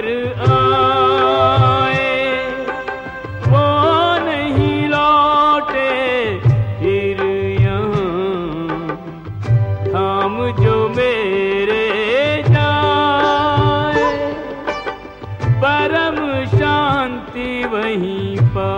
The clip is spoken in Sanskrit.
पर आए। वो नहीं लौटे फिर लोटे जो मेरे जाए। परम शांति वहीं पा